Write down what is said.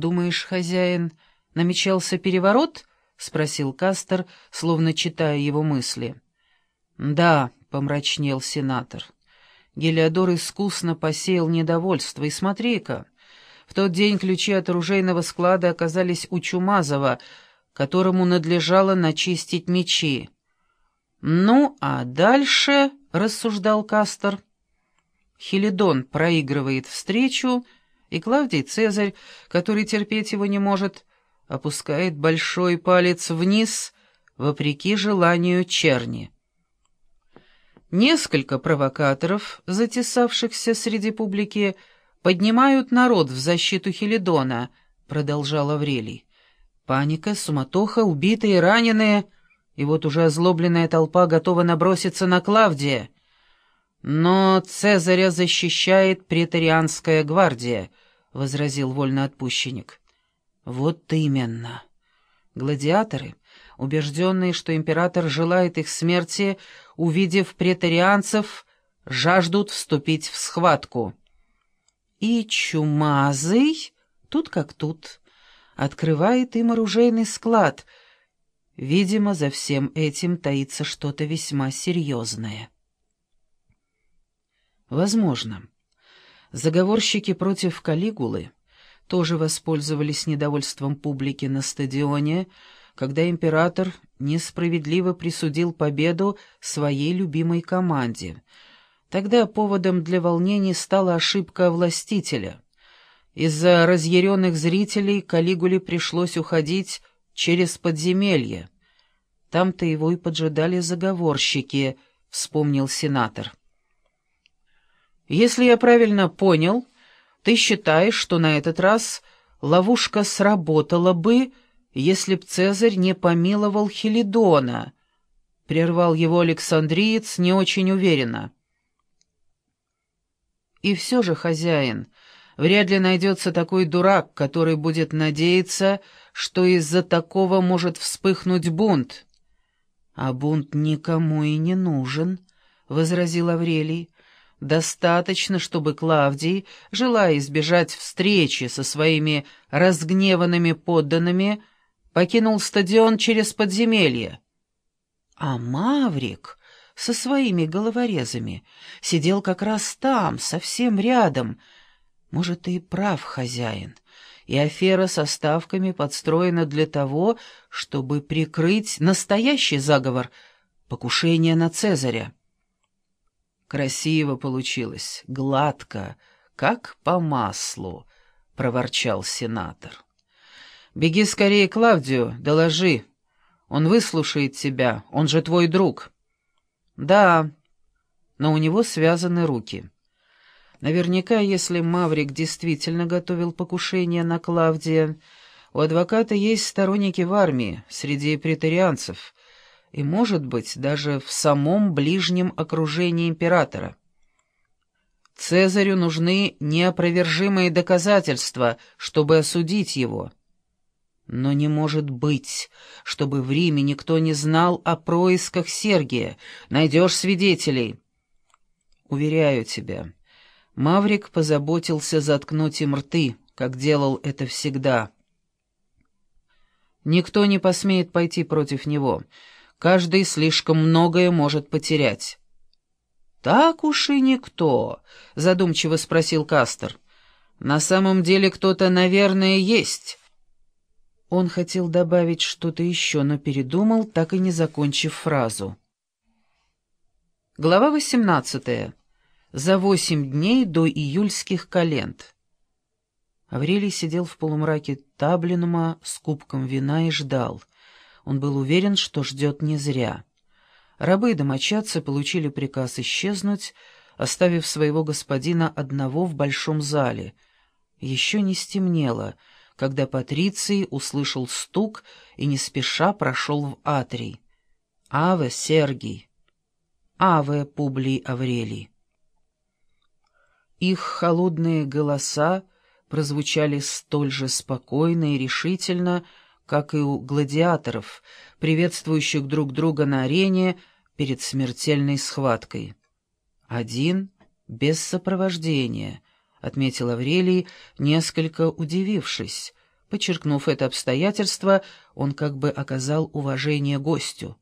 «Думаешь, хозяин, намечался переворот?» — спросил Кастер, словно читая его мысли. «Да», — помрачнел сенатор. Гелиодор искусно посеял недовольство. И смотри-ка, в тот день ключи от оружейного склада оказались у Чумазова, которому надлежало начистить мечи. «Ну, а дальше», — рассуждал Кастер, — Хелидон проигрывает встречу, и Клавдий Цезарь, который терпеть его не может, опускает большой палец вниз, вопреки желанию черни. Несколько провокаторов, затесавшихся среди публики, поднимают народ в защиту Хелидона, продолжал Аврелий. Паника, суматоха, убитые, раненые, и вот уже озлобленная толпа готова наброситься на Клавдия. Но Цезаря защищает претарианская гвардия, — возразил вольноотпущенник. Вот именно. Гладиаторы, убежденные, что император желает их смерти, увидев претарианцев, жаждут вступить в схватку. И чумазый, тут как тут, открывает им оружейный склад. Видимо, за всем этим таится что-то весьма серьезное. Возможно. Заговорщики против Калигулы тоже воспользовались недовольством публики на стадионе, когда император несправедливо присудил победу своей любимой команде. Тогда поводом для волнений стала ошибка властителя. Из-за разъяренных зрителей Калигуле пришлось уходить через подземелье. Там-то его и поджидали заговорщики, — вспомнил сенатор. «Если я правильно понял, ты считаешь, что на этот раз ловушка сработала бы, — если б Цезарь не помиловал Хелидона, — прервал его Александриец не очень уверенно. И все же, хозяин, вряд ли найдется такой дурак, который будет надеяться, что из-за такого может вспыхнуть бунт. А бунт никому и не нужен, — возразил Аврелий. Достаточно, чтобы Клавдий, желая избежать встречи со своими разгневанными подданными, покинул стадион через подземелье. А Маврик со своими головорезами сидел как раз там, совсем рядом. Может, ты и прав, хозяин, и афера со ставками подстроена для того, чтобы прикрыть настоящий заговор — покушение на Цезаря. Красиво получилось, гладко, как по маслу, — проворчал сенатор. Беги скорее Клавдию, доложи. Он выслушает тебя, он же твой друг». «Да, но у него связаны руки». Наверняка, если Маврик действительно готовил покушение на Клавдия, у адвоката есть сторонники в армии, среди претарианцев, и, может быть, даже в самом ближнем окружении императора. Цезарю нужны неопровержимые доказательства, чтобы осудить его. Но не может быть, чтобы в Риме никто не знал о происках Сергия. Найдешь свидетелей. Уверяю тебя, Маврик позаботился заткнуть им рты, как делал это всегда. Никто не посмеет пойти против него. Каждый слишком многое может потерять. «Так уж и никто», — задумчиво спросил Кастер. «На самом деле кто-то, наверное, есть». Он хотел добавить что-то еще, но передумал, так и не закончив фразу. Глава 18. За восемь дней до июльских календ. Аврелий сидел в полумраке Таблинума с кубком вина и ждал. Он был уверен, что ждет не зря. Рабы и домочадцы получили приказ исчезнуть, оставив своего господина одного в большом зале. Еще не стемнело — когда Патриций услышал стук и не спеша прошел в атрий. «Аве, Сергий!» «Аве, Публий Аврелий!» Их холодные голоса прозвучали столь же спокойно и решительно, как и у гладиаторов, приветствующих друг друга на арене перед смертельной схваткой. Один — без сопровождения —— отметил Аврелий, несколько удивившись. Подчеркнув это обстоятельство, он как бы оказал уважение гостю.